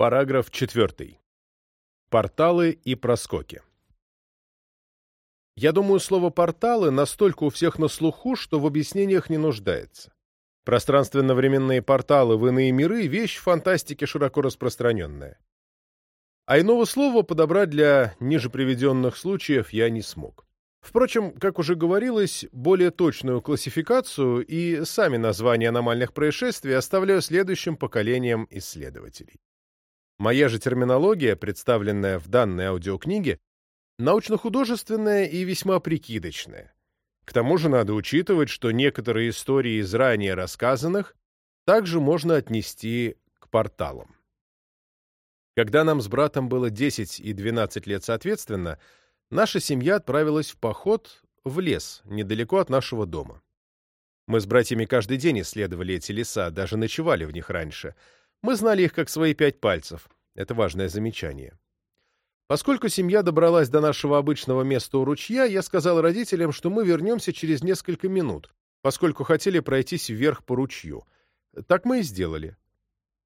Параграф 4. Порталы и проскоки. Я думаю, слово «порталы» настолько у всех на слуху, что в объяснениях не нуждается. Пространственно-временные порталы в иные миры – вещь фантастики широко распространенная. А иного слова подобрать для ниже приведенных случаев я не смог. Впрочем, как уже говорилось, более точную классификацию и сами названия аномальных происшествий оставляю следующим поколениям исследователей. Моя же терминология, представленная в данной аудиокниге, научно-художественная и весьма прикидочная. К тому же надо учитывать, что некоторые истории из ранее рассказанных также можно отнести к порталам. Когда нам с братом было 10 и 12 лет соответственно, наша семья отправилась в поход в лес, недалеко от нашего дома. Мы с братьями каждый день исследовали эти леса, даже ночевали в них раньше. Мы знали их как свои пять пальцев. Это важное замечание. Поскольку семья добралась до нашего обычного места у ручья, я сказал родителям, что мы вернемся через несколько минут, поскольку хотели пройтись вверх по ручью. Так мы и сделали.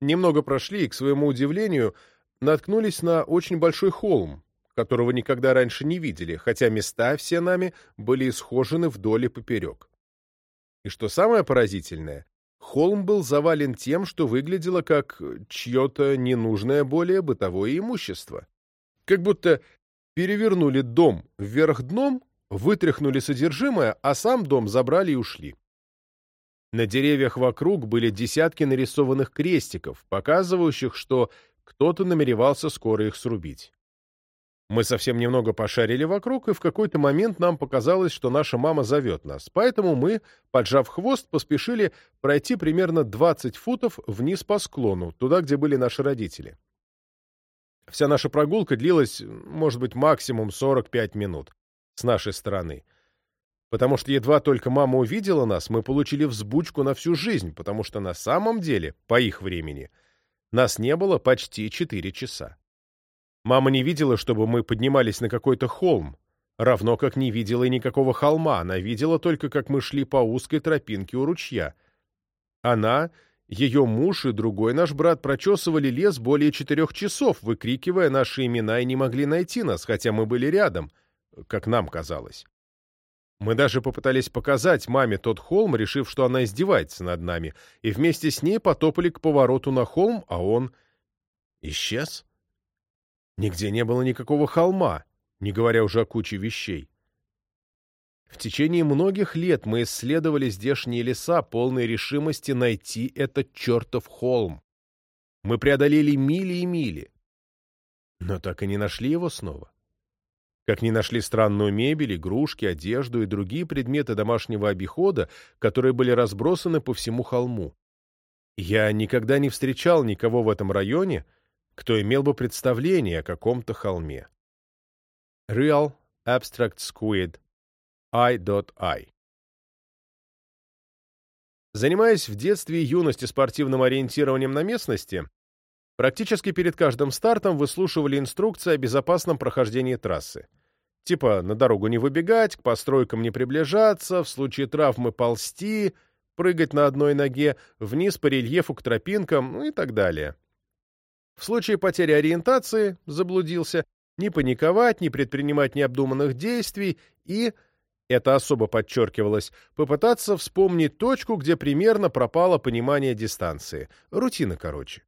Немного прошли и, к своему удивлению, наткнулись на очень большой холм, которого никогда раньше не видели, хотя места все нами были исхожены вдоль и поперек. И что самое поразительное, холм был завален тем, что выглядело как чье-то ненужное более бытовое имущество. Как будто перевернули дом вверх дном, вытряхнули содержимое, а сам дом забрали и ушли. На деревьях вокруг были десятки нарисованных крестиков, показывающих, что кто-то намеревался скоро их срубить. Мы совсем немного пошарили вокруг, и в какой-то момент нам показалось, что наша мама зовет нас. Поэтому мы, поджав хвост, поспешили пройти примерно 20 футов вниз по склону, туда, где были наши родители. Вся наша прогулка длилась, может быть, максимум 45 минут с нашей стороны. Потому что едва только мама увидела нас, мы получили взбучку на всю жизнь, потому что на самом деле, по их времени, нас не было почти 4 часа. Мама не видела, чтобы мы поднимались на какой-то холм, равно как не видела и никакого холма, она видела только, как мы шли по узкой тропинке у ручья. Она, ее муж и другой наш брат прочесывали лес более четырех часов, выкрикивая наши имена и не могли найти нас, хотя мы были рядом, как нам казалось. Мы даже попытались показать маме тот холм, решив, что она издевается над нами, и вместе с ней потопали к повороту на холм, а он исчез. Нигде не было никакого холма, не говоря уже о куче вещей. В течение многих лет мы исследовали здешние леса, полные решимости найти этот чертов холм. Мы преодолели мили и мили, но так и не нашли его снова. Как не нашли странную мебель, игрушки, одежду и другие предметы домашнего обихода, которые были разбросаны по всему холму. Я никогда не встречал никого в этом районе, кто имел бы представление о каком-то холме. Real Abstract Squid I.I. Занимаясь в детстве и юности спортивным ориентированием на местности, практически перед каждым стартом выслушивали инструкции о безопасном прохождении трассы. Типа на дорогу не выбегать, к постройкам не приближаться, в случае травмы ползти, прыгать на одной ноге, вниз по рельефу к тропинкам ну и так далее. В случае потери ориентации, заблудился, не паниковать, не предпринимать необдуманных действий и, это особо подчеркивалось, попытаться вспомнить точку, где примерно пропало понимание дистанции. Рутина, короче.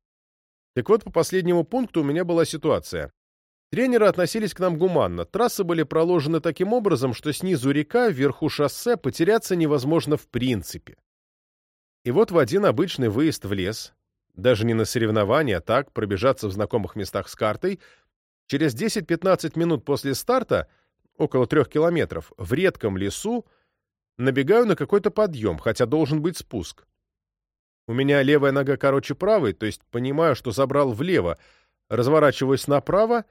Так вот, по последнему пункту у меня была ситуация. Тренеры относились к нам гуманно. Трассы были проложены таким образом, что снизу река, вверху шоссе потеряться невозможно в принципе. И вот в один обычный выезд в лес, даже не на соревнования, а так, пробежаться в знакомых местах с картой, через 10-15 минут после старта, около трех километров, в редком лесу, набегаю на какой-то подъем, хотя должен быть спуск. У меня левая нога короче правой, то есть понимаю, что забрал влево, разворачиваюсь направо,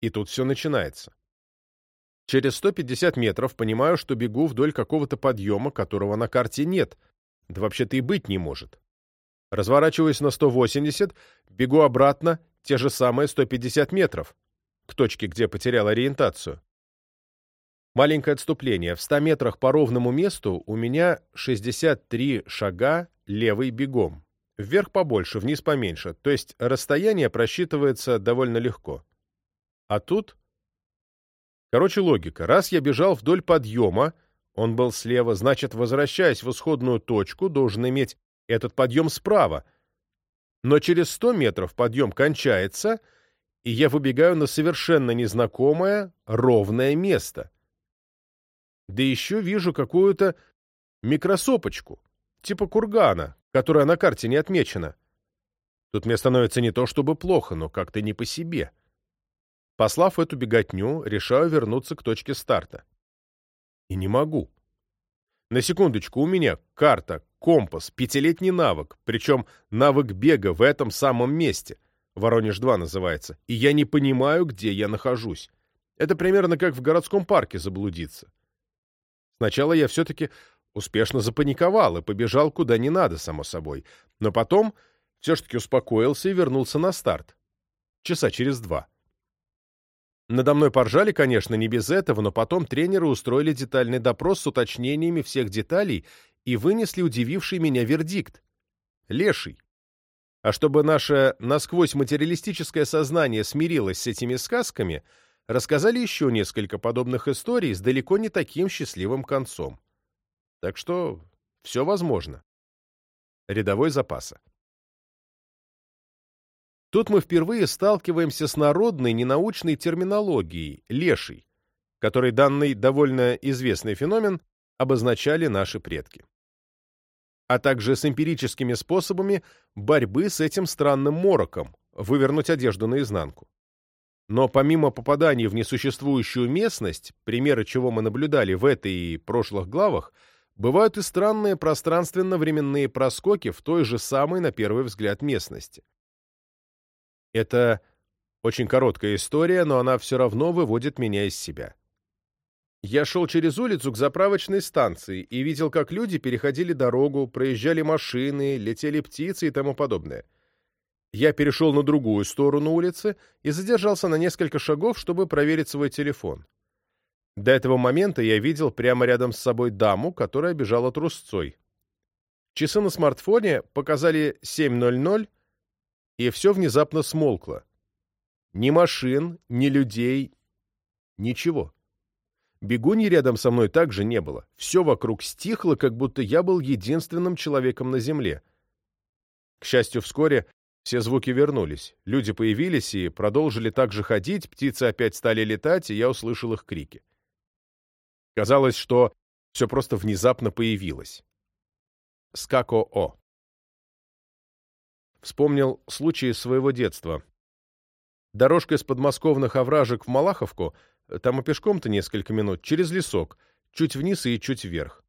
и тут все начинается. Через 150 метров понимаю, что бегу вдоль какого-то подъема, которого на карте нет, да вообще-то и быть не может. Разворачиваюсь на 180, бегу обратно, те же самые 150 метров, к точке, где потерял ориентацию. Маленькое отступление. В 100 метрах по ровному месту у меня 63 шага левый бегом. Вверх побольше, вниз поменьше, то есть расстояние просчитывается довольно легко. А тут... Короче, логика. Раз я бежал вдоль подъема, он был слева, значит, возвращаясь в исходную точку, должен иметь этот подъем справа. Но через 100 метров подъем кончается, и я выбегаю на совершенно незнакомое, ровное место. Да еще вижу какую-то микросопочку, типа кургана, которая на карте не отмечена. Тут мне становится не то чтобы плохо, но как-то не по себе. Послав эту беготню, решаю вернуться к точке старта. И не могу. На секундочку, у меня карта, компас, пятилетний навык, причем навык бега в этом самом месте. Воронеж-2 называется. И я не понимаю, где я нахожусь. Это примерно как в городском парке заблудиться. Сначала я все-таки успешно запаниковал и побежал куда не надо, само собой. Но потом все-таки успокоился и вернулся на старт. Часа через два. Надо мной поржали, конечно, не без этого, но потом тренеры устроили детальный допрос с уточнениями всех деталей и вынесли удививший меня вердикт. Леший. А чтобы наше насквозь материалистическое сознание смирилось с этими сказками, рассказали еще несколько подобных историй с далеко не таким счастливым концом. Так что все возможно. Рядовой запаса. Тут мы впервые сталкиваемся с народной ненаучной терминологией «леший», которой данный довольно известный феномен обозначали наши предки. А также с эмпирическими способами борьбы с этим странным мороком, вывернуть одежду наизнанку. Но помимо попаданий в несуществующую местность, примеры чего мы наблюдали в этой и прошлых главах, бывают и странные пространственно-временные проскоки в той же самой, на первый взгляд, местности. Это очень короткая история, но она все равно выводит меня из себя. Я шел через улицу к заправочной станции и видел, как люди переходили дорогу, проезжали машины, летели птицы и тому подобное. Я перешел на другую сторону улицы и задержался на несколько шагов, чтобы проверить свой телефон. До этого момента я видел прямо рядом с собой даму, которая бежала трусцой. Часы на смартфоне показали 7.00, и все внезапно смолкло. Ни машин, ни людей, ничего. Бегуньи рядом со мной также не было. Все вокруг стихло, как будто я был единственным человеком на земле. К счастью, вскоре все звуки вернулись. Люди появились и продолжили так же ходить, птицы опять стали летать, и я услышал их крики. Казалось, что все просто внезапно появилось. Скако-О. Вспомнил случай из своего детства. Дорожка из подмосковных овражек в Малаховку, там и пешком-то несколько минут, через лесок, чуть вниз и чуть вверх.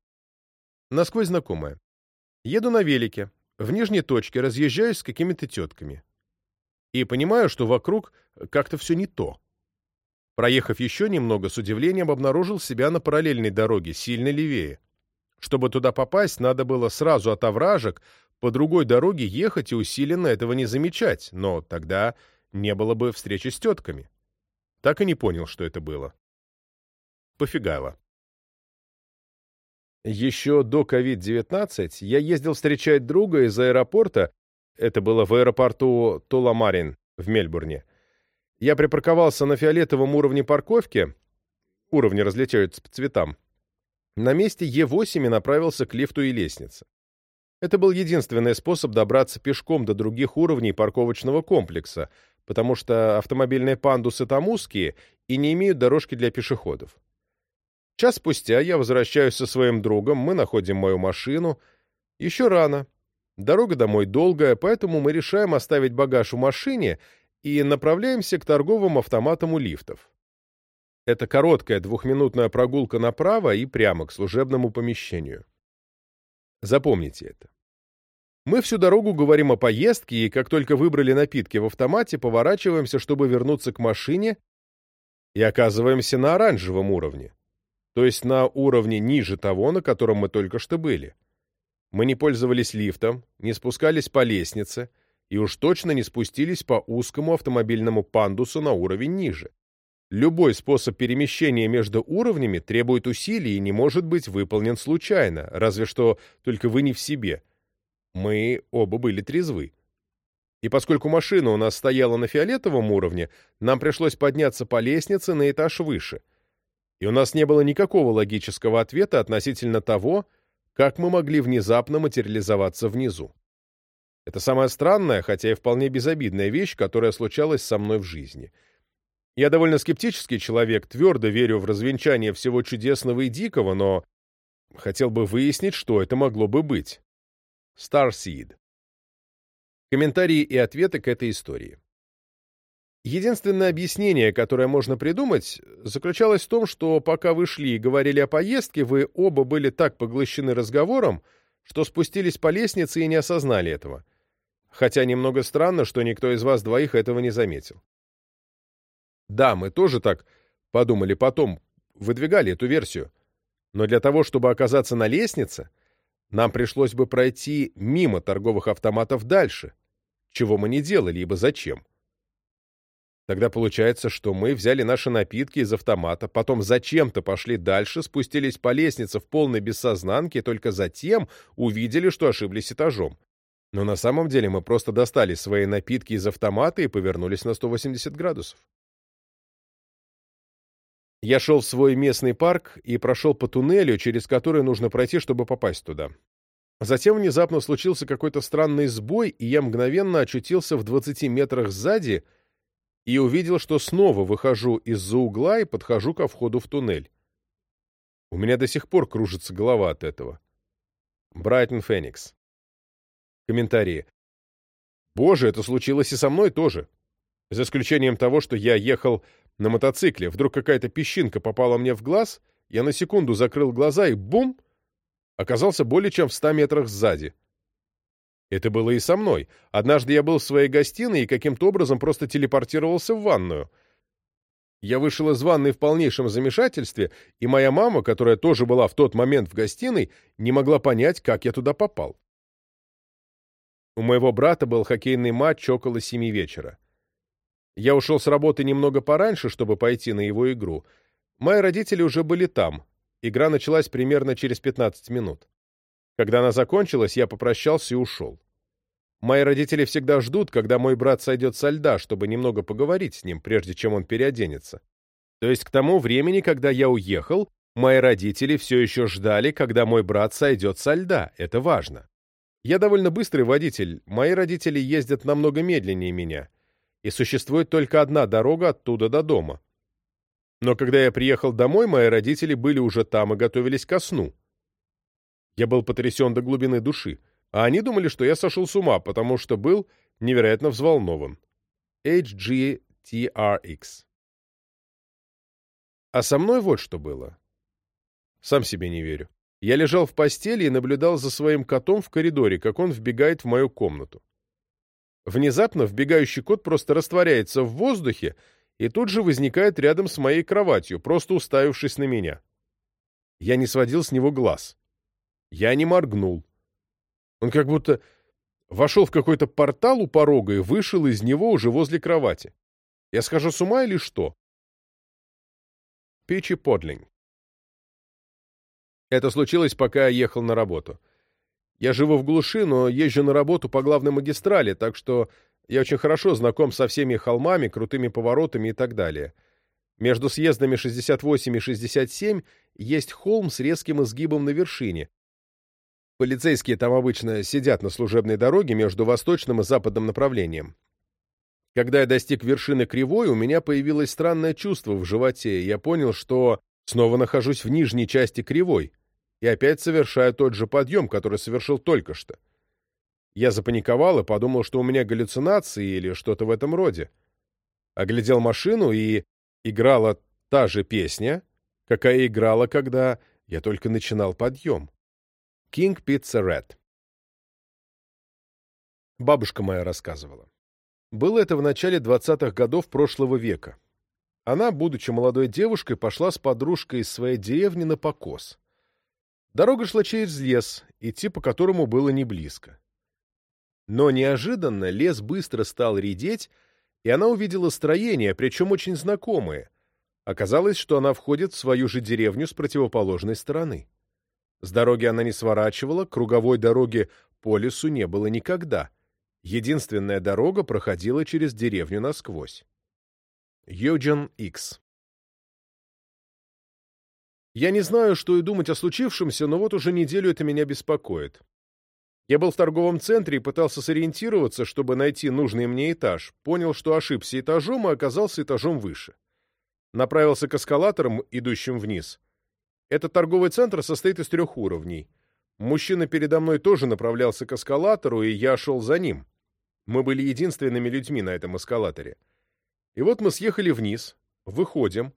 Насквозь знакомая. Еду на велике, в нижней точке разъезжаюсь с какими-то тетками. И понимаю, что вокруг как-то все не то. Проехав еще немного, с удивлением обнаружил себя на параллельной дороге, сильно левее. Чтобы туда попасть, надо было сразу от овражек по другой дороге ехать и усиленно этого не замечать, но тогда не было бы встречи с тетками. Так и не понял, что это было. Пофигало. Еще до COVID-19 я ездил встречать друга из аэропорта, это было в аэропорту Туламарин в Мельбурне. Я припарковался на фиолетовом уровне парковки, уровни различаются по цветам, на месте Е8 и направился к лифту и лестнице. Это был единственный способ добраться пешком до других уровней парковочного комплекса, потому что автомобильные пандусы там узкие и не имеют дорожки для пешеходов. Час спустя я возвращаюсь со своим другом, мы находим мою машину. Еще рано. Дорога домой долгая, поэтому мы решаем оставить багаж в машине и направляемся к торговым автоматам у лифтов. Это короткая двухминутная прогулка направо и прямо к служебному помещению. Запомните это. Мы всю дорогу говорим о поездке, и как только выбрали напитки в автомате, поворачиваемся, чтобы вернуться к машине, и оказываемся на оранжевом уровне, то есть на уровне ниже того, на котором мы только что были. Мы не пользовались лифтом, не спускались по лестнице и уж точно не спустились по узкому автомобильному пандусу на уровень ниже. Любой способ перемещения между уровнями требует усилий и не может быть выполнен случайно, разве что только вы не в себе. Мы оба были трезвы. И поскольку машина у нас стояла на фиолетовом уровне, нам пришлось подняться по лестнице на этаж выше. И у нас не было никакого логического ответа относительно того, как мы могли внезапно материализоваться внизу. Это самая странная, хотя и вполне безобидная вещь, которая случалась со мной в жизни. Я довольно скептический человек, твердо верю в развенчание всего чудесного и дикого, но хотел бы выяснить, что это могло бы быть. Starseed. Комментарии и ответы к этой истории. Единственное объяснение, которое можно придумать, заключалось в том, что пока вы шли и говорили о поездке, вы оба были так поглощены разговором, что спустились по лестнице и не осознали этого. Хотя немного странно, что никто из вас двоих этого не заметил. Да, мы тоже так подумали потом, выдвигали эту версию. Но для того, чтобы оказаться на лестнице, нам пришлось бы пройти мимо торговых автоматов дальше, чего мы не делали, ибо зачем? Тогда получается, что мы взяли наши напитки из автомата, потом зачем-то пошли дальше, спустились по лестнице в полной бессознанке только затем увидели, что ошиблись этажом. Но на самом деле мы просто достали свои напитки из автомата и повернулись на 180 градусов. Я шел в свой местный парк и прошел по туннелю, через который нужно пройти, чтобы попасть туда. Затем внезапно случился какой-то странный сбой, и я мгновенно очутился в 20 метрах сзади и увидел, что снова выхожу из-за угла и подхожу ко входу в туннель. У меня до сих пор кружится голова от этого. Брайтон Феникс. Комментарии. Боже, это случилось и со мной тоже. За исключением того, что я ехал на мотоцикле. Вдруг какая-то песчинка попала мне в глаз, я на секунду закрыл глаза и бум! Оказался более чем в ста метрах сзади. Это было и со мной. Однажды я был в своей гостиной и каким-то образом просто телепортировался в ванную. Я вышел из ванной в полнейшем замешательстве, и моя мама, которая тоже была в тот момент в гостиной, не могла понять, как я туда попал. У моего брата был хоккейный матч около семи вечера. Я ушел с работы немного пораньше, чтобы пойти на его игру. Мои родители уже были там. Игра началась примерно через 15 минут. Когда она закончилась, я попрощался и ушел. Мои родители всегда ждут, когда мой брат сойдет со льда, чтобы немного поговорить с ним, прежде чем он переоденется. То есть к тому времени, когда я уехал, мои родители все еще ждали, когда мой брат сойдет со льда. Это важно. Я довольно быстрый водитель, мои родители ездят намного медленнее меня и существует только одна дорога оттуда до дома. Но когда я приехал домой, мои родители были уже там и готовились ко сну. Я был потрясен до глубины души, а они думали, что я сошел с ума, потому что был невероятно взволнован. HGTRX. А со мной вот что было. Сам себе не верю. Я лежал в постели и наблюдал за своим котом в коридоре, как он вбегает в мою комнату. Внезапно вбегающий кот просто растворяется в воздухе и тут же возникает рядом с моей кроватью, просто уставившись на меня. Я не сводил с него глаз. Я не моргнул. Он как будто вошел в какой-то портал у порога и вышел из него уже возле кровати. Я схожу с ума или что? Пичи Подлинг. Это случилось, пока я ехал на работу. Я живу в глуши, но езжу на работу по главной магистрали, так что я очень хорошо знаком со всеми холмами, крутыми поворотами и так далее. Между съездами 68 и 67 есть холм с резким изгибом на вершине. Полицейские там обычно сидят на служебной дороге между восточным и западным направлением. Когда я достиг вершины кривой, у меня появилось странное чувство в животе, и я понял, что снова нахожусь в нижней части кривой и опять совершаю тот же подъем, который совершил только что. Я запаниковал и подумал, что у меня галлюцинации или что-то в этом роде. Оглядел машину, и играла та же песня, какая играла, когда я только начинал подъем. King Pizza Red. Бабушка моя рассказывала. Было это в начале 20-х годов прошлого века. Она, будучи молодой девушкой, пошла с подружкой из своей деревни на покос. Дорога шла через лес, идти по которому было не близко. Но неожиданно лес быстро стал редеть, и она увидела строение, причем очень знакомое. Оказалось, что она входит в свою же деревню с противоположной стороны. С дороги она не сворачивала, круговой дороги по лесу не было никогда. Единственная дорога проходила через деревню насквозь. Юджин Икс Я не знаю, что и думать о случившемся, но вот уже неделю это меня беспокоит. Я был в торговом центре и пытался сориентироваться, чтобы найти нужный мне этаж. Понял, что ошибся этажом и оказался этажом выше. Направился к эскалаторам, идущим вниз. Этот торговый центр состоит из трех уровней. Мужчина передо мной тоже направлялся к эскалатору, и я шел за ним. Мы были единственными людьми на этом эскалаторе. И вот мы съехали вниз, выходим,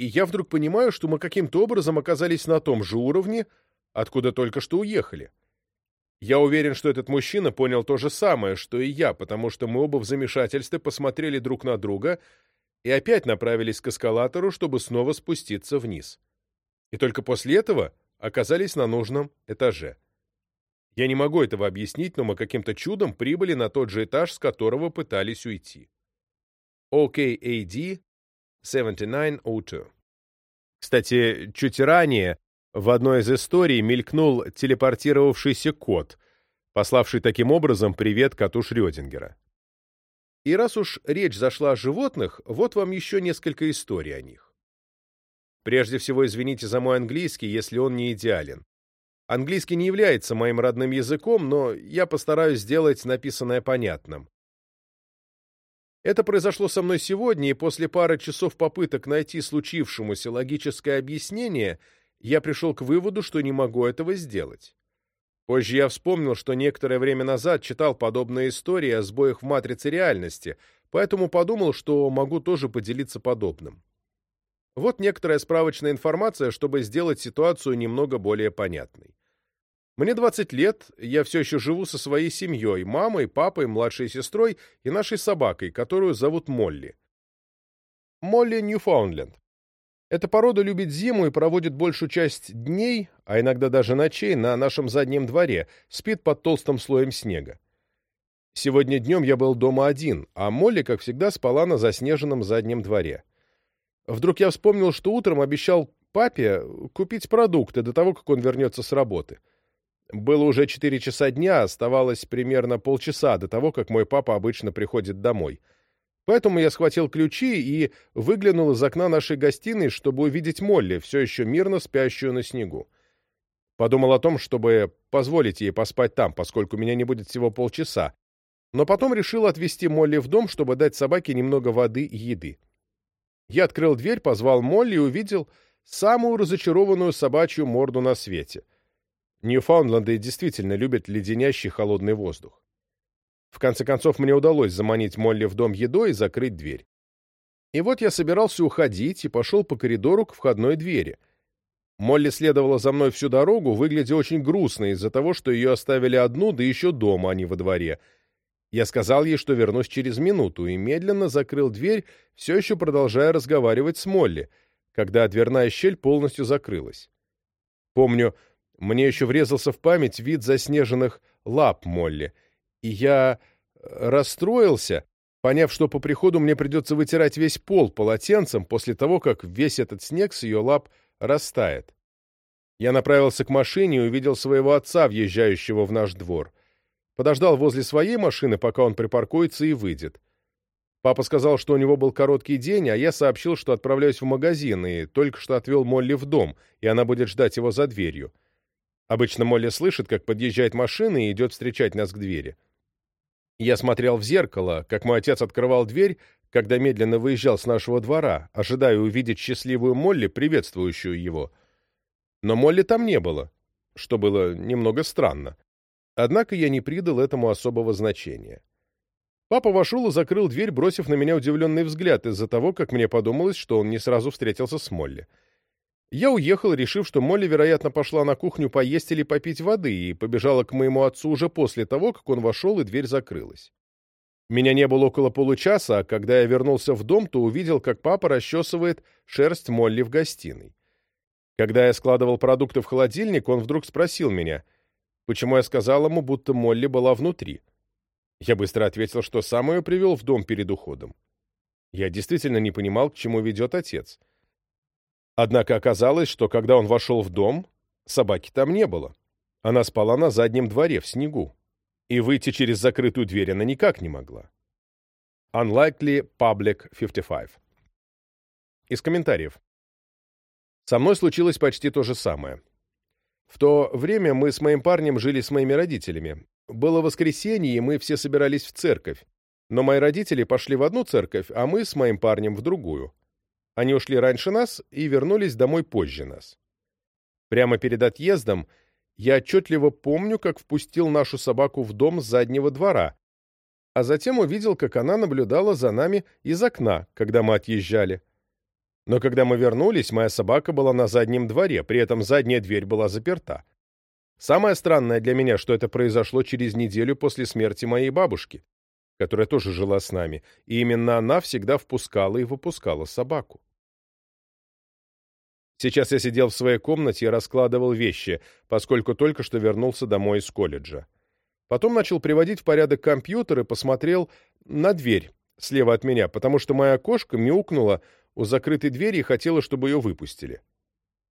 и я вдруг понимаю, что мы каким-то образом оказались на том же уровне, откуда только что уехали. Я уверен, что этот мужчина понял то же самое, что и я, потому что мы оба в замешательстве посмотрели друг на друга и опять направились к эскалатору, чтобы снова спуститься вниз. И только после этого оказались на нужном этаже. Я не могу этого объяснить, но мы каким-то чудом прибыли на тот же этаж, с которого пытались уйти. OKAD 7902. Кстати, чуть ранее в одной из историй мелькнул телепортировавшийся кот, пославший таким образом привет коту Шрёдингера. И раз уж речь зашла о животных, вот вам еще несколько историй о них. Прежде всего, извините за мой английский, если он не идеален. Английский не является моим родным языком, но я постараюсь сделать написанное понятным. Это произошло со мной сегодня, и после пары часов попыток найти случившемуся логическое объяснение – я пришел к выводу, что не могу этого сделать. Позже я вспомнил, что некоторое время назад читал подобные истории о сбоях в матрице реальности, поэтому подумал, что могу тоже поделиться подобным. Вот некоторая справочная информация, чтобы сделать ситуацию немного более понятной. Мне 20 лет, я все еще живу со своей семьей, мамой, папой, младшей сестрой и нашей собакой, которую зовут Молли. Молли Ньюфаундленд. Эта порода любит зиму и проводит большую часть дней, а иногда даже ночей, на нашем заднем дворе, спит под толстым слоем снега. Сегодня днем я был дома один, а Молли, как всегда, спала на заснеженном заднем дворе. Вдруг я вспомнил, что утром обещал папе купить продукты до того, как он вернется с работы. Было уже четыре часа дня, оставалось примерно полчаса до того, как мой папа обычно приходит домой — Поэтому я схватил ключи и выглянул из окна нашей гостиной, чтобы увидеть Молли, все еще мирно спящую на снегу. Подумал о том, чтобы позволить ей поспать там, поскольку меня не будет всего полчаса, но потом решил отвезти Молли в дом, чтобы дать собаке немного воды и еды. Я открыл дверь, позвал Молли и увидел самую разочарованную собачью морду на свете. Ньюфаундленды действительно любят леденящий холодный воздух. В конце концов, мне удалось заманить Молли в дом едой и закрыть дверь. И вот я собирался уходить и пошел по коридору к входной двери. Молли следовала за мной всю дорогу, выглядя очень грустно из-за того, что ее оставили одну, да еще дома, а не во дворе. Я сказал ей, что вернусь через минуту, и медленно закрыл дверь, все еще продолжая разговаривать с Молли, когда дверная щель полностью закрылась. Помню, мне еще врезался в память вид заснеженных лап Молли — и я э, расстроился, поняв, что по приходу мне придется вытирать весь пол полотенцем после того, как весь этот снег с ее лап растает. Я направился к машине и увидел своего отца, въезжающего в наш двор. Подождал возле своей машины, пока он припаркуется и выйдет. Папа сказал, что у него был короткий день, а я сообщил, что отправляюсь в магазин, и только что отвел Молли в дом, и она будет ждать его за дверью. Обычно Молли слышит, как подъезжает машина и идет встречать нас к двери. Я смотрел в зеркало, как мой отец открывал дверь, когда медленно выезжал с нашего двора, ожидая увидеть счастливую Молли, приветствующую его. Но Молли там не было, что было немного странно. Однако я не придал этому особого значения. Папа вошел и закрыл дверь, бросив на меня удивленный взгляд из-за того, как мне подумалось, что он не сразу встретился с Молли. Я уехал, решив, что Молли, вероятно, пошла на кухню поесть или попить воды, и побежала к моему отцу уже после того, как он вошел, и дверь закрылась. Меня не было около получаса, а когда я вернулся в дом, то увидел, как папа расчесывает шерсть Молли в гостиной. Когда я складывал продукты в холодильник, он вдруг спросил меня, почему я сказал ему, будто Молли была внутри. Я быстро ответил, что сам ее привел в дом перед уходом. Я действительно не понимал, к чему ведет отец. Однако оказалось, что когда он вошел в дом, Собаки там не было. Она спала на заднем дворе, в снегу. И выйти через закрытую дверь она никак не могла. Unlikely Public 55. Из комментариев. Со мной случилось почти то же самое. В то время мы с моим парнем жили с моими родителями. Было воскресенье, и мы все собирались в церковь. Но мои родители пошли в одну церковь, а мы с моим парнем в другую. Они ушли раньше нас и вернулись домой позже нас. Прямо перед отъездом я отчетливо помню, как впустил нашу собаку в дом с заднего двора, а затем увидел, как она наблюдала за нами из окна, когда мы отъезжали. Но когда мы вернулись, моя собака была на заднем дворе, при этом задняя дверь была заперта. Самое странное для меня, что это произошло через неделю после смерти моей бабушки, которая тоже жила с нами, и именно она всегда впускала и выпускала собаку. Сейчас я сидел в своей комнате и раскладывал вещи, поскольку только что вернулся домой из колледжа. Потом начал приводить в порядок компьютер и посмотрел на дверь слева от меня, потому что моя кошка мяукнула у закрытой двери и хотела, чтобы ее выпустили.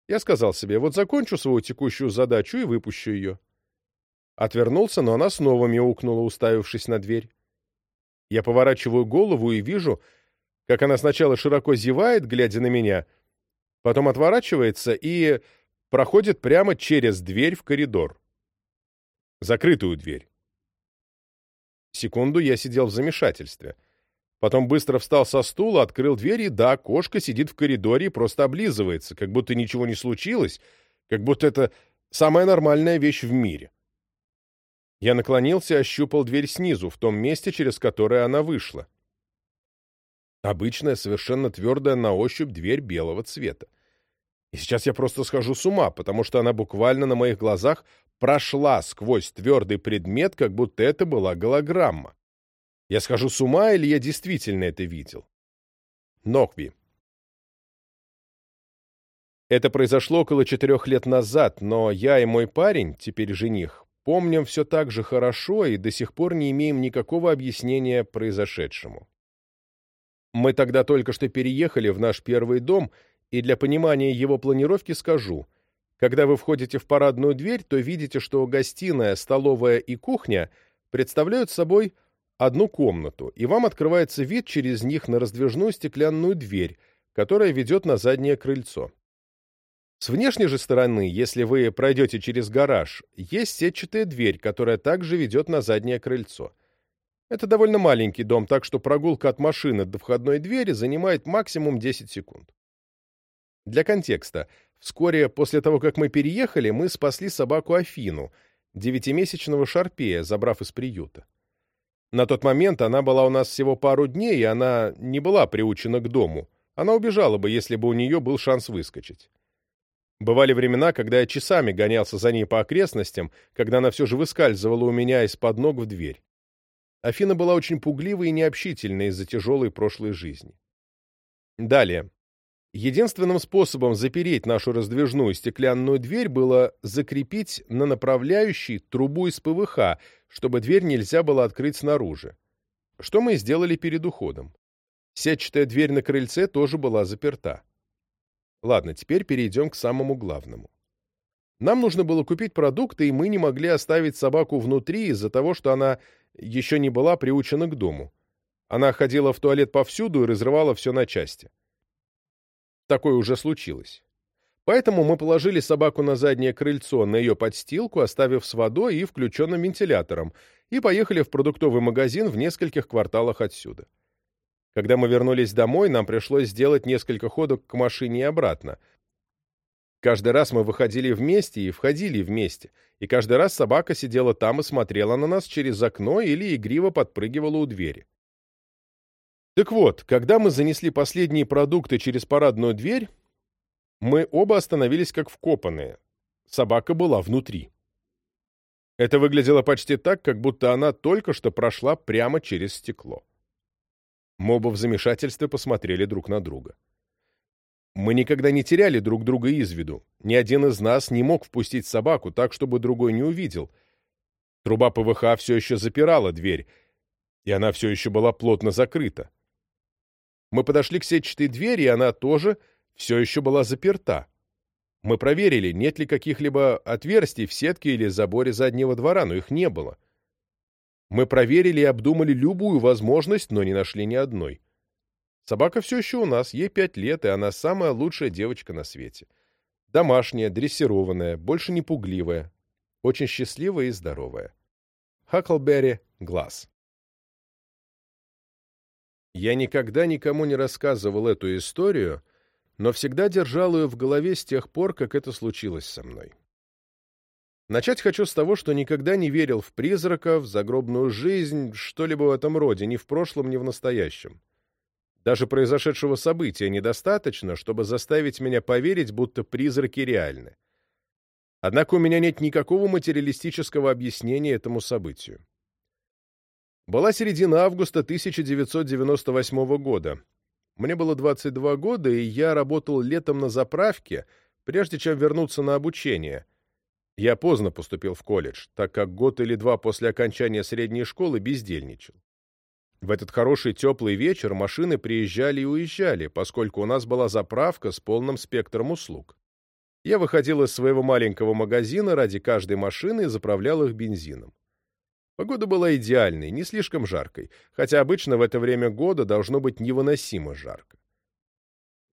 Я сказал себе, вот закончу свою текущую задачу и выпущу ее. Отвернулся, но она снова мяукнула, уставившись на дверь. Я поворачиваю голову и вижу, как она сначала широко зевает, глядя на меня, потом отворачивается и проходит прямо через дверь в коридор. Закрытую дверь. Секунду я сидел в замешательстве. Потом быстро встал со стула, открыл дверь, и да, кошка сидит в коридоре и просто облизывается, как будто ничего не случилось, как будто это самая нормальная вещь в мире. Я наклонился и ощупал дверь снизу, в том месте, через которое она вышла. Обычная, совершенно твердая на ощупь дверь белого цвета. И сейчас я просто схожу с ума, потому что она буквально на моих глазах прошла сквозь твердый предмет, как будто это была голограмма. Я схожу с ума или я действительно это видел? Нокви. Это произошло около четырех лет назад, но я и мой парень, теперь жених, помним все так же хорошо и до сих пор не имеем никакого объяснения произошедшему. Мы тогда только что переехали в наш первый дом, и для понимания его планировки скажу. Когда вы входите в парадную дверь, то видите, что гостиная, столовая и кухня представляют собой одну комнату, и вам открывается вид через них на раздвижную стеклянную дверь, которая ведет на заднее крыльцо. С внешней же стороны, если вы пройдете через гараж, есть сетчатая дверь, которая также ведет на заднее крыльцо. Это довольно маленький дом, так что прогулка от машины до входной двери занимает максимум 10 секунд. Для контекста, вскоре после того, как мы переехали, мы спасли собаку Афину, девятимесячного шарпея, забрав из приюта. На тот момент она была у нас всего пару дней, и она не была приучена к дому. Она убежала бы, если бы у нее был шанс выскочить. Бывали времена, когда я часами гонялся за ней по окрестностям, когда она все же выскальзывала у меня из-под ног в дверь. Афина была очень пугливой и необщительной из-за тяжелой прошлой жизни. Далее. Единственным способом запереть нашу раздвижную стеклянную дверь было закрепить на направляющей трубу из ПВХ, чтобы дверь нельзя было открыть снаружи. Что мы сделали перед уходом. Сетчатая дверь на крыльце тоже была заперта. Ладно, теперь перейдем к самому главному. Нам нужно было купить продукты, и мы не могли оставить собаку внутри из-за того, что она еще не была приучена к дому. Она ходила в туалет повсюду и разрывала все на части. Такое уже случилось. Поэтому мы положили собаку на заднее крыльцо, на ее подстилку, оставив с водой и включенным вентилятором, и поехали в продуктовый магазин в нескольких кварталах отсюда. Когда мы вернулись домой, нам пришлось сделать несколько ходок к машине и обратно. Каждый раз мы выходили вместе и входили вместе, и каждый раз собака сидела там и смотрела на нас через окно или игриво подпрыгивала у двери. Так вот, когда мы занесли последние продукты через парадную дверь, мы оба остановились как вкопанные. Собака была внутри. Это выглядело почти так, как будто она только что прошла прямо через стекло. Мы оба в замешательстве посмотрели друг на друга. Мы никогда не теряли друг друга из виду. Ни один из нас не мог впустить собаку так, чтобы другой не увидел. Труба ПВХ все еще запирала дверь, и она все еще была плотно закрыта. Мы подошли к сетчатой двери, и она тоже все еще была заперта. Мы проверили, нет ли каких-либо отверстий в сетке или заборе заднего двора, но их не было. Мы проверили и обдумали любую возможность, но не нашли ни одной. Собака все еще у нас, ей пять лет, и она самая лучшая девочка на свете. Домашняя, дрессированная, больше не пугливая, очень счастливая и здоровая. Хаклберри Глаз. Я никогда никому не рассказывал эту историю, но всегда держал ее в голове с тех пор, как это случилось со мной. Начать хочу с того, что никогда не верил в призраков, загробную жизнь, что-либо в этом роде, ни в прошлом, ни в настоящем. Даже произошедшего события недостаточно, чтобы заставить меня поверить, будто призраки реальны. Однако у меня нет никакого материалистического объяснения этому событию. Была середина августа 1998 года. Мне было 22 года, и я работал летом на заправке, прежде чем вернуться на обучение. Я поздно поступил в колледж, так как год или два после окончания средней школы бездельничал. В этот хороший теплый вечер машины приезжали и уезжали, поскольку у нас была заправка с полным спектром услуг. Я выходил из своего маленького магазина ради каждой машины и заправлял их бензином. Погода была идеальной, не слишком жаркой, хотя обычно в это время года должно быть невыносимо жарко.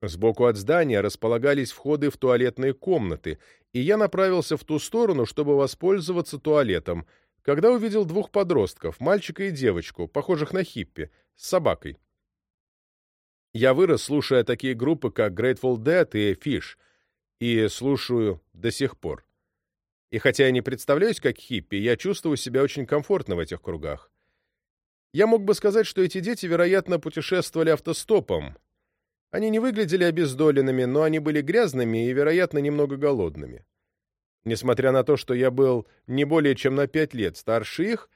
Сбоку от здания располагались входы в туалетные комнаты, и я направился в ту сторону, чтобы воспользоваться туалетом, когда увидел двух подростков, мальчика и девочку, похожих на хиппи, с собакой. Я вырос, слушая такие группы, как Grateful Dead и Fish, и слушаю до сих пор. И хотя я не представляюсь как хиппи, я чувствую себя очень комфортно в этих кругах. Я мог бы сказать, что эти дети, вероятно, путешествовали автостопом. Они не выглядели обездоленными, но они были грязными и, вероятно, немного голодными. Несмотря на то, что я был не более чем на пять лет старше их,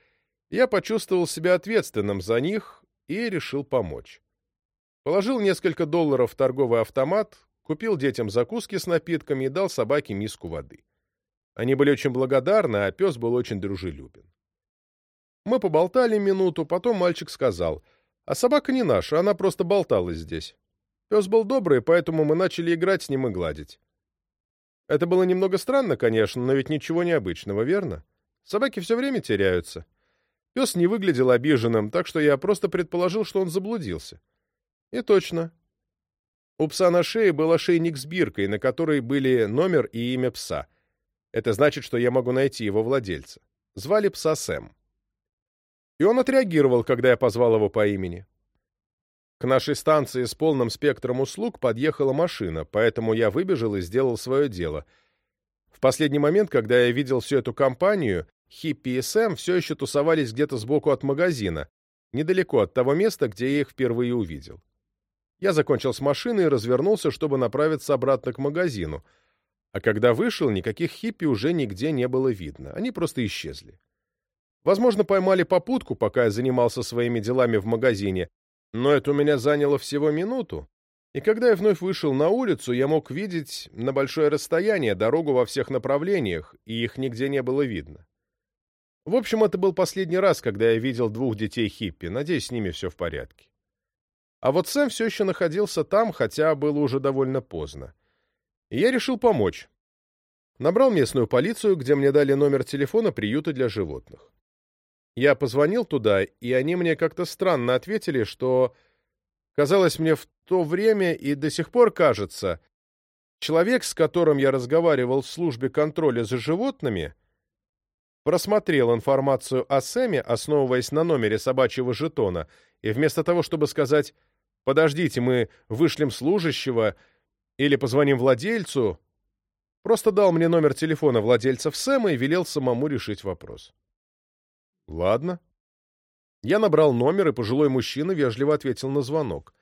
я почувствовал себя ответственным за них и решил помочь. Положил несколько долларов в торговый автомат, Купил детям закуски с напитками и дал собаке миску воды. Они были очень благодарны, а пес был очень дружелюбен. Мы поболтали минуту, потом мальчик сказал, «А собака не наша, она просто болталась здесь». Пес был добрый, поэтому мы начали играть с ним и гладить. Это было немного странно, конечно, но ведь ничего необычного, верно? Собаки все время теряются. Пес не выглядел обиженным, так что я просто предположил, что он заблудился. И точно, у пса на шее был ошейник с биркой, на которой были номер и имя пса. Это значит, что я могу найти его владельца. Звали пса Сэм. И он отреагировал, когда я позвал его по имени. К нашей станции с полным спектром услуг подъехала машина, поэтому я выбежал и сделал свое дело. В последний момент, когда я видел всю эту компанию, Хиппи и Сэм все еще тусовались где-то сбоку от магазина, недалеко от того места, где я их впервые увидел. Я закончил с машиной и развернулся, чтобы направиться обратно к магазину. А когда вышел, никаких хиппи уже нигде не было видно. Они просто исчезли. Возможно, поймали попутку, пока я занимался своими делами в магазине, но это у меня заняло всего минуту. И когда я вновь вышел на улицу, я мог видеть на большое расстояние дорогу во всех направлениях, и их нигде не было видно. В общем, это был последний раз, когда я видел двух детей хиппи. Надеюсь, с ними все в порядке. А вот Сэм все еще находился там, хотя было уже довольно поздно. И я решил помочь. Набрал местную полицию, где мне дали номер телефона приюта для животных. Я позвонил туда, и они мне как-то странно ответили, что, казалось мне в то время и до сих пор кажется, человек, с которым я разговаривал в службе контроля за животными, просмотрел информацию о Сэме, основываясь на номере собачьего жетона, и вместо того, чтобы сказать подождите, мы вышлем служащего или позвоним владельцу, просто дал мне номер телефона владельцев Сэма и велел самому решить вопрос. Ладно. Я набрал номер, и пожилой мужчина вежливо ответил на звонок.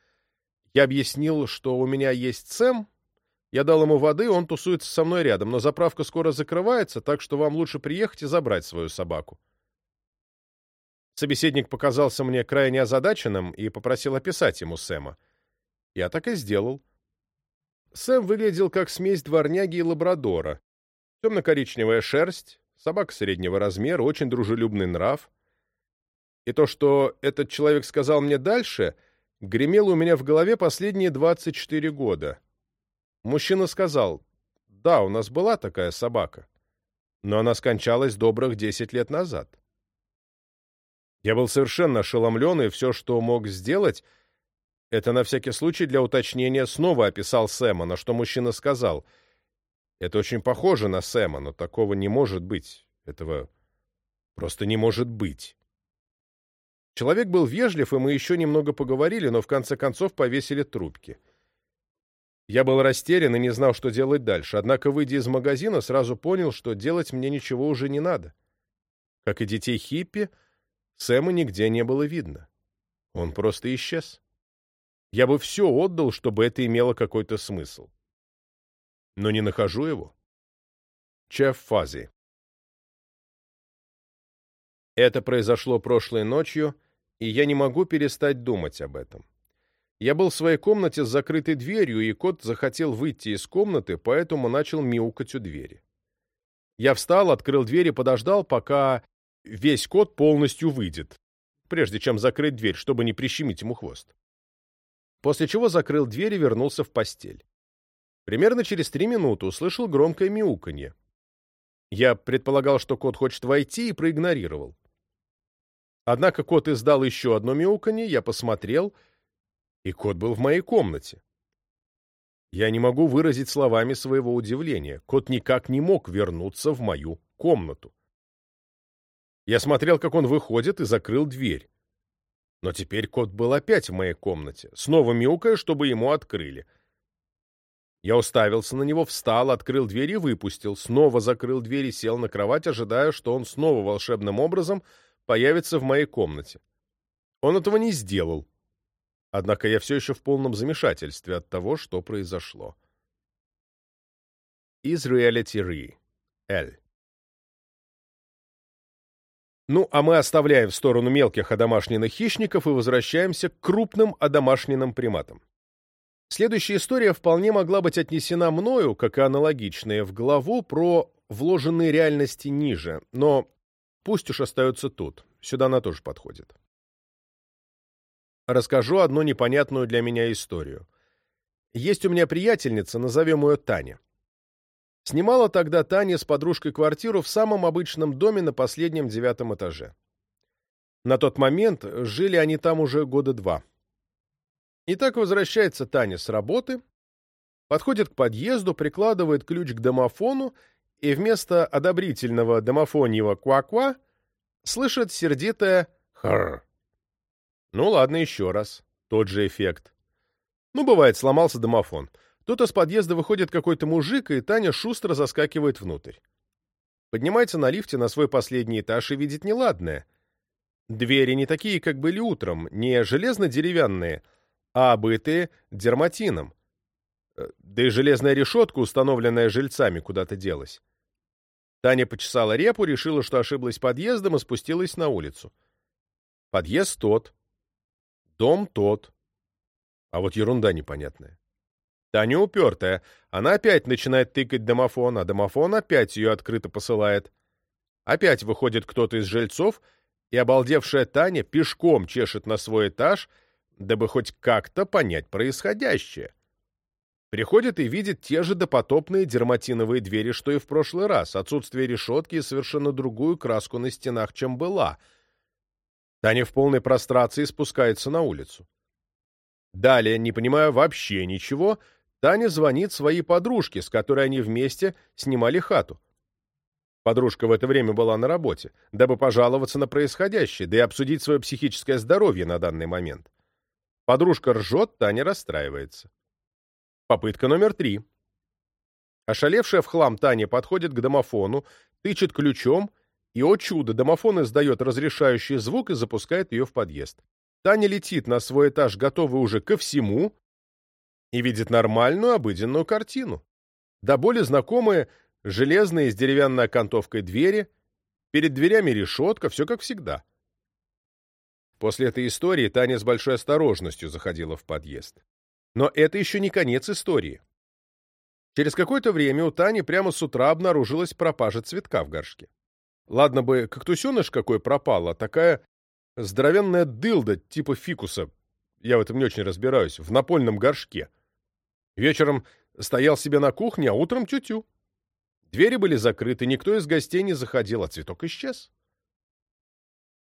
Я объяснил, что у меня есть Сэм, я дал ему воды, он тусуется со мной рядом, но заправка скоро закрывается, так что вам лучше приехать и забрать свою собаку. Собеседник показался мне крайне озадаченным и попросил описать ему Сэма. Я так и сделал. Сэм выглядел как смесь дворняги и лабрадора. Темно-коричневая шерсть, собака среднего размера, очень дружелюбный нрав. И то, что этот человек сказал мне дальше, гремело у меня в голове последние 24 года. Мужчина сказал, Да, у нас была такая собака. Но она скончалась добрых десять лет назад. Я был совершенно ошеломлен, и все, что мог сделать, это на всякий случай для уточнения снова описал Сэма, на что мужчина сказал. Это очень похоже на Сэма, но такого не может быть. Этого просто не может быть. Человек был вежлив, и мы еще немного поговорили, но в конце концов повесили трубки. Я был растерян и не знал, что делать дальше, однако, выйдя из магазина, сразу понял, что делать мне ничего уже не надо. Как и детей хиппи, Сэма нигде не было видно. Он просто исчез. Я бы все отдал, чтобы это имело какой-то смысл. Но не нахожу его. Чеф Фази Это произошло прошлой ночью, и я не могу перестать думать об этом. Я был в своей комнате с закрытой дверью, и кот захотел выйти из комнаты, поэтому начал мяукать у двери. Я встал, открыл дверь и подождал, пока весь кот полностью выйдет, прежде чем закрыть дверь, чтобы не прищемить ему хвост. После чего закрыл дверь и вернулся в постель. Примерно через три минуты услышал громкое мяуканье. Я предполагал, что кот хочет войти, и проигнорировал. Однако кот издал еще одно мяуканье, я посмотрел — и кот был в моей комнате. Я не могу выразить словами своего удивления. Кот никак не мог вернуться в мою комнату. Я смотрел, как он выходит, и закрыл дверь. Но теперь кот был опять в моей комнате, снова мяукая, чтобы ему открыли. Я уставился на него, встал, открыл дверь и выпустил, снова закрыл дверь и сел на кровать, ожидая, что он снова волшебным образом появится в моей комнате. Он этого не сделал. Однако я все еще в полном замешательстве от того, что произошло. Из Reality Re. L. Ну, а мы оставляем в сторону мелких одомашненных хищников и возвращаемся к крупным одомашненным приматам. Следующая история вполне могла быть отнесена мною, как и аналогичная, в главу про вложенные реальности ниже, но пусть уж остается тут, сюда она тоже подходит расскажу одну непонятную для меня историю. Есть у меня приятельница, назовем ее Таня. Снимала тогда Таня с подружкой квартиру в самом обычном доме на последнем девятом этаже. На тот момент жили они там уже года два. И так возвращается Таня с работы, подходит к подъезду, прикладывает ключ к домофону и вместо одобрительного домофоньего «ква-ква» слышит сердитое «хрррр». Ну ладно, еще раз. Тот же эффект. Ну, бывает, сломался домофон. Тут из подъезда выходит какой-то мужик, и Таня шустро заскакивает внутрь. Поднимается на лифте на свой последний этаж и видит неладное. Двери не такие, как были утром, не железно-деревянные, а обытые дерматином. Э, да и железная решетка, установленная жильцами, куда-то делась. Таня почесала репу, решила, что ошиблась подъездом, и спустилась на улицу. Подъезд тот, Дом тот. А вот ерунда непонятная. Таня упертая. Она опять начинает тыкать домофон, а домофон опять ее открыто посылает. Опять выходит кто-то из жильцов, и обалдевшая Таня пешком чешет на свой этаж, дабы хоть как-то понять происходящее. Приходит и видит те же допотопные дерматиновые двери, что и в прошлый раз, отсутствие решетки и совершенно другую краску на стенах, чем была — Таня в полной прострации спускается на улицу. Далее, не понимая вообще ничего, Таня звонит своей подружке, с которой они вместе снимали хату. Подружка в это время была на работе, дабы пожаловаться на происходящее, да и обсудить свое психическое здоровье на данный момент. Подружка ржет, Таня расстраивается. Попытка номер три. Ошалевшая в хлам Таня подходит к домофону, тычет ключом и, о чудо, домофон издает разрешающий звук и запускает ее в подъезд. Таня летит на свой этаж, готовая уже ко всему, и видит нормальную обыденную картину. До боли знакомые железные с деревянной окантовкой двери, перед дверями решетка, все как всегда. После этой истории Таня с большой осторожностью заходила в подъезд. Но это еще не конец истории. Через какое-то время у Тани прямо с утра обнаружилась пропажа цветка в горшке. Ладно бы кактусеныш какой пропал, а такая здоровенная дылда типа фикуса, я в этом не очень разбираюсь, в напольном горшке. Вечером стоял себе на кухне, а утром тю-тю. Двери были закрыты, никто из гостей не заходил, а цветок исчез.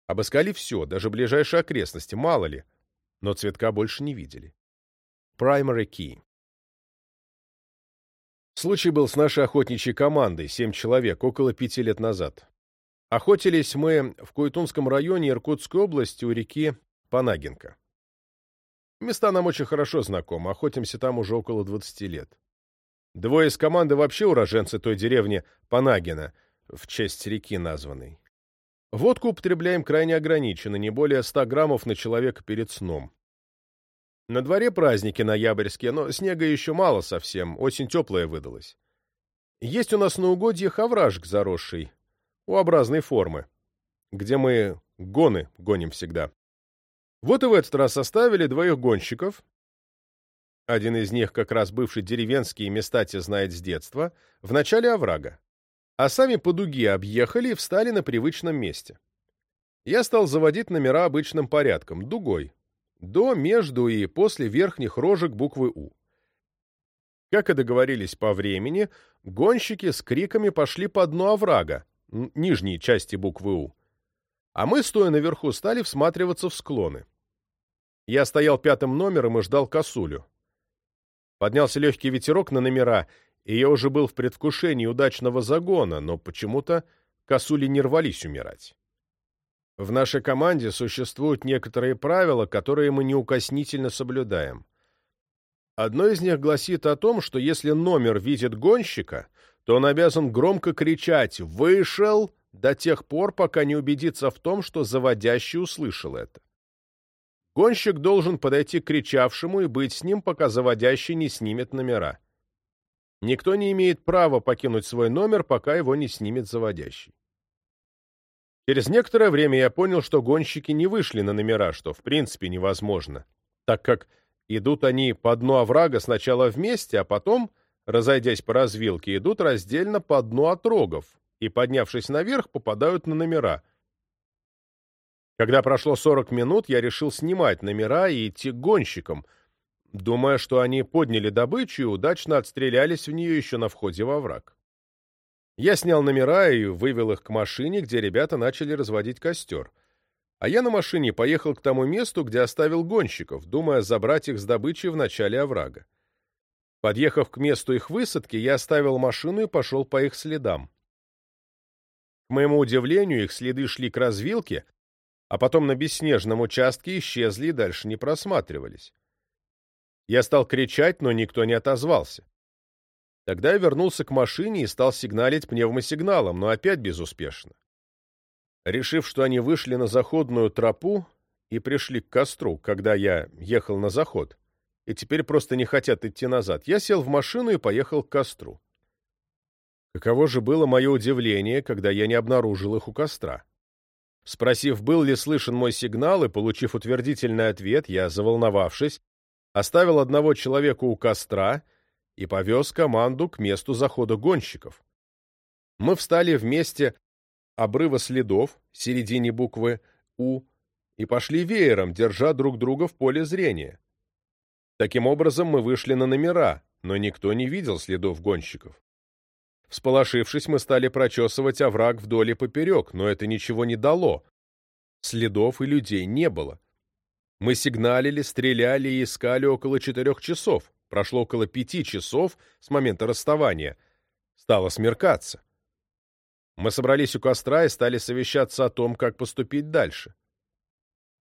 Обыскали все, даже ближайшие окрестности, мало ли, но цветка больше не видели. Primary Key. Случай был с нашей охотничьей командой, семь человек, около пяти лет назад. Охотились мы в Куйтунском районе Иркутской области у реки Панагинка. Места нам очень хорошо знакомы, охотимся там уже около 20 лет. Двое из команды вообще уроженцы той деревни Панагина, в честь реки названной. Водку употребляем крайне ограниченно, не более 100 граммов на человека перед сном. На дворе праздники ноябрьские, но снега еще мало совсем, осень теплая выдалась. Есть у нас на угодьях овражек заросший, у-образной формы, где мы гоны гоним всегда. Вот и в этот раз оставили двоих гонщиков. Один из них, как раз бывший деревенский, места те знает с детства, в начале оврага. А сами по дуге объехали и встали на привычном месте. Я стал заводить номера обычным порядком, дугой, до, между и после верхних рожек буквы «У». Как и договорились по времени, гонщики с криками пошли по дну оврага, нижней части буквы «У». А мы, стоя наверху, стали всматриваться в склоны. Я стоял пятым номером и ждал косулю. Поднялся легкий ветерок на номера, и я уже был в предвкушении удачного загона, но почему-то косули не рвались умирать. В нашей команде существуют некоторые правила, которые мы неукоснительно соблюдаем. Одно из них гласит о том, что если номер видит гонщика, то он обязан громко кричать «Вышел!» до тех пор, пока не убедится в том, что заводящий услышал это. Гонщик должен подойти к кричавшему и быть с ним, пока заводящий не снимет номера. Никто не имеет права покинуть свой номер, пока его не снимет заводящий. Через некоторое время я понял, что гонщики не вышли на номера, что в принципе невозможно, так как идут они по дну оврага сначала вместе, а потом, разойдясь по развилке, идут раздельно по дну отрогов и, поднявшись наверх, попадают на номера. Когда прошло 40 минут, я решил снимать номера и идти к гонщикам, думая, что они подняли добычу и удачно отстрелялись в нее еще на входе во враг. Я снял номера и вывел их к машине, где ребята начали разводить костер. А я на машине поехал к тому месту, где оставил гонщиков, думая забрать их с добычей в начале оврага. Подъехав к месту их высадки, я оставил машину и пошел по их следам. К моему удивлению, их следы шли к развилке, а потом на бесснежном участке исчезли и дальше не просматривались. Я стал кричать, но никто не отозвался. Тогда я вернулся к машине и стал сигналить пневмосигналом, но опять безуспешно. Решив, что они вышли на заходную тропу и пришли к костру, когда я ехал на заход, и теперь просто не хотят идти назад, я сел в машину и поехал к костру. Каково же было мое удивление, когда я не обнаружил их у костра. Спросив, был ли слышен мой сигнал, и получив утвердительный ответ, я, заволновавшись, оставил одного человека у костра — и повез команду к месту захода гонщиков. Мы встали вместе обрыва следов, середине буквы «У», и пошли веером, держа друг друга в поле зрения. Таким образом, мы вышли на номера, но никто не видел следов гонщиков. Всполошившись, мы стали прочесывать овраг вдоль и поперек, но это ничего не дало. Следов и людей не было. Мы сигналили, стреляли и искали около четырех часов. Прошло около пяти часов с момента расставания. Стало смеркаться. Мы собрались у костра и стали совещаться о том, как поступить дальше.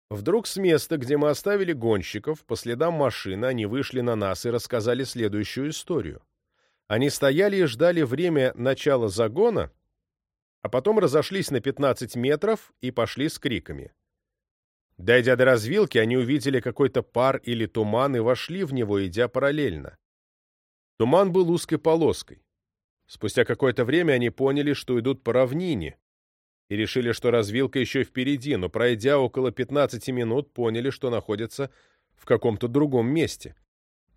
Вдруг с места, где мы оставили гонщиков, по следам машины они вышли на нас и рассказали следующую историю. Они стояли и ждали время начала загона, а потом разошлись на 15 метров и пошли с криками. Дойдя до развилки, они увидели какой-то пар или туман и вошли в него, идя параллельно. Туман был узкой полоской. Спустя какое-то время они поняли, что идут по равнине, и решили, что развилка еще впереди, но, пройдя около 15 минут, поняли, что находятся в каком-то другом месте.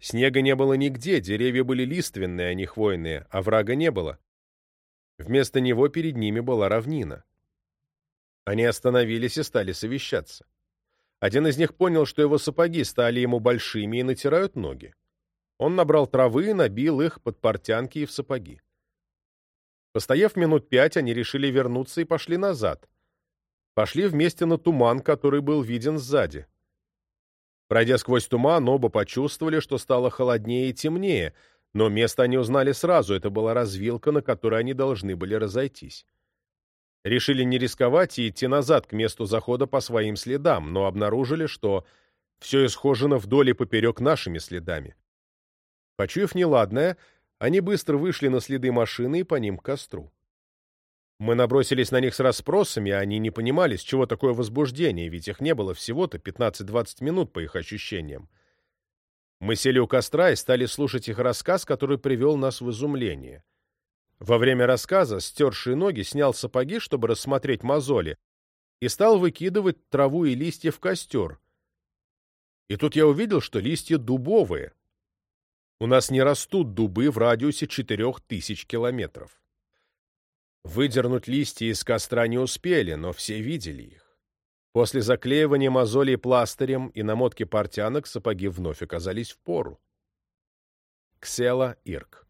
Снега не было нигде, деревья были лиственные, а не хвойные, а врага не было. Вместо него перед ними была равнина. Они остановились и стали совещаться. Один из них понял, что его сапоги стали ему большими и натирают ноги. Он набрал травы и набил их под портянки и в сапоги. Постояв минут пять, они решили вернуться и пошли назад. Пошли вместе на туман, который был виден сзади. Пройдя сквозь туман, оба почувствовали, что стало холоднее и темнее, но место они узнали сразу, это была развилка, на которой они должны были разойтись. Решили не рисковать и идти назад к месту захода по своим следам, но обнаружили, что все исхожено вдоль и поперек нашими следами. Почуяв неладное, они быстро вышли на следы машины и по ним к костру. Мы набросились на них с расспросами, а они не понимали, с чего такое возбуждение, ведь их не было всего-то 15-20 минут, по их ощущениям. Мы сели у костра и стали слушать их рассказ, который привел нас в изумление. Во время рассказа стерший ноги снял сапоги, чтобы рассмотреть мозоли, и стал выкидывать траву и листья в костер. И тут я увидел, что листья дубовые. У нас не растут дубы в радиусе четырех тысяч километров. Выдернуть листья из костра не успели, но все видели их. После заклеивания мозолей пластырем и намотки портянок сапоги вновь оказались в пору. Ксела Ирк